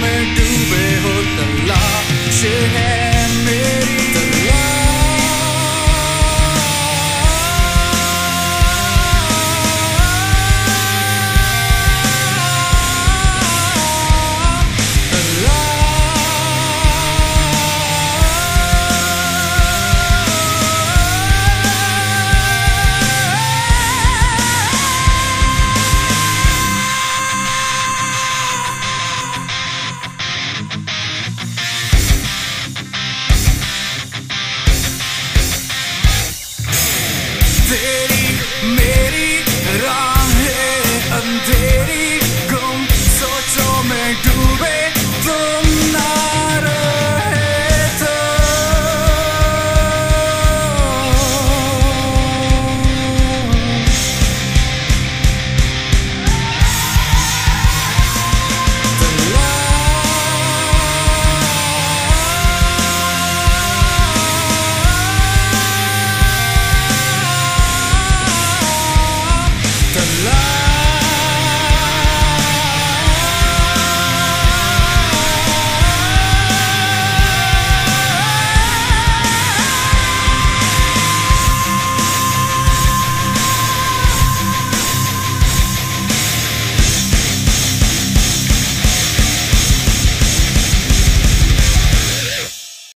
میں ڈوبے ہو تلاش ہے میری